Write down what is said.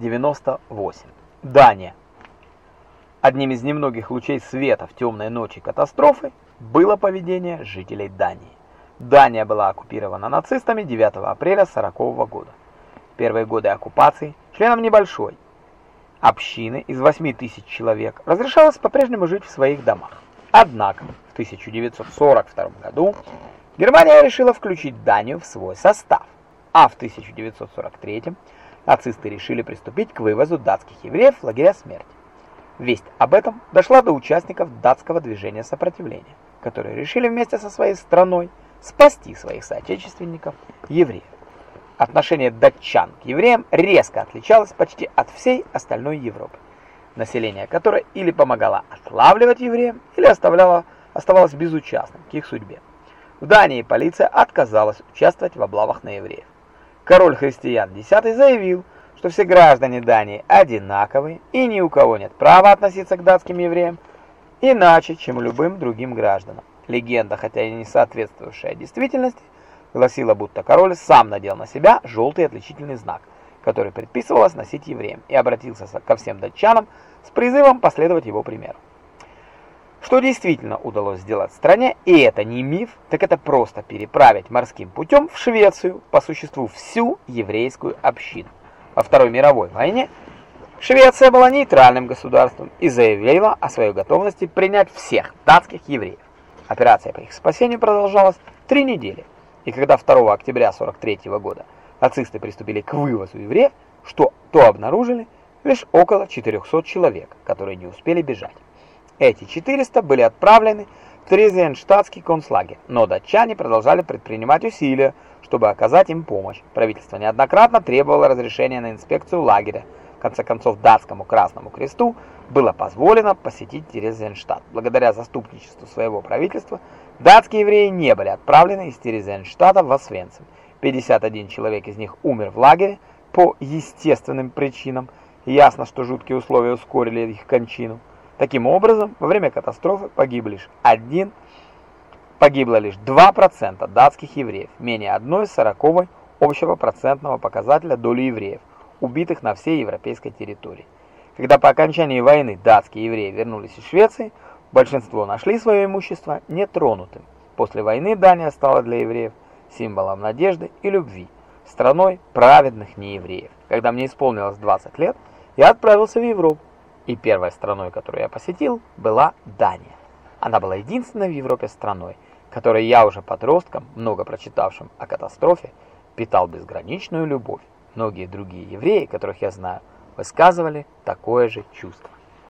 98. Дания. Одним из немногих лучей света в темной ночи катастрофы было поведение жителей Дании. Дания была оккупирована нацистами 9 апреля 40 -го года. В первые годы оккупации членам небольшой общины из 8 тысяч человек разрешалось по-прежнему жить в своих домах. Однако в 1942 году Германия решила включить Данию в свой состав, а в 1943 нацисты решили приступить к вывозу датских евреев в лагеря смерти. Весть об этом дошла до участников датского движения сопротивления, которые решили вместе со своей страной спасти своих соотечественников евреев. Отношение датчан к евреям резко отличалось почти от всей остальной Европы, население которой или помогало отлавливать евреев, или оставляло, оставалось безучастным к их судьбе. В Дании полиция отказалась участвовать в облавах на евреев. Король христиан X заявил, что все граждане Дании одинаковые и ни у кого нет права относиться к датским евреям иначе, чем любым другим гражданам. Легенда, хотя и не соответствующая действительности, гласила, будто король сам надел на себя желтый отличительный знак, который предписывалось носить евреям, и обратился ко всем датчанам с призывом последовать его примеру. Что действительно удалось сделать стране, и это не миф, так это просто переправить морским путем в Швецию по существу всю еврейскую общину. Во Второй мировой войне Швеция была нейтральным государством и заявила о своей готовности принять всех датских евреев. Операция по их спасению продолжалась три недели, и когда 2 октября 43 года нацисты приступили к вывозу евреев, что то обнаружили лишь около 400 человек, которые не успели бежать. Эти 400 были отправлены в Трезенштадтский концлагерь, но датчане продолжали предпринимать усилия, чтобы оказать им помощь. Правительство неоднократно требовало разрешения на инспекцию лагеря. В конце концов, датскому Красному Кресту было позволено посетить Терезенштадт. Благодаря заступничеству своего правительства, датские евреи не были отправлены из Терезенштадта в Освенцим. 51 человек из них умер в лагере по естественным причинам. Ясно, что жуткие условия ускорили их кончину. Таким образом, во время катастрофы погиб лишь один, погибло лишь 2% датских евреев, менее 1 сороковой общего процентного показателя доли евреев, убитых на всей европейской территории. Когда по окончании войны датские евреи вернулись из Швеции, большинство нашли свое имущество нетронутым. После войны Дания стала для евреев символом надежды и любви, страной праведных неевреев. Когда мне исполнилось 20 лет, я отправился в Европу. И первой страной, которую я посетил, была Дания. Она была единственной в Европе страной, которой я уже подростком, много прочитавшим о катастрофе, питал безграничную любовь. Многие другие евреи, которых я знаю, высказывали такое же чувство.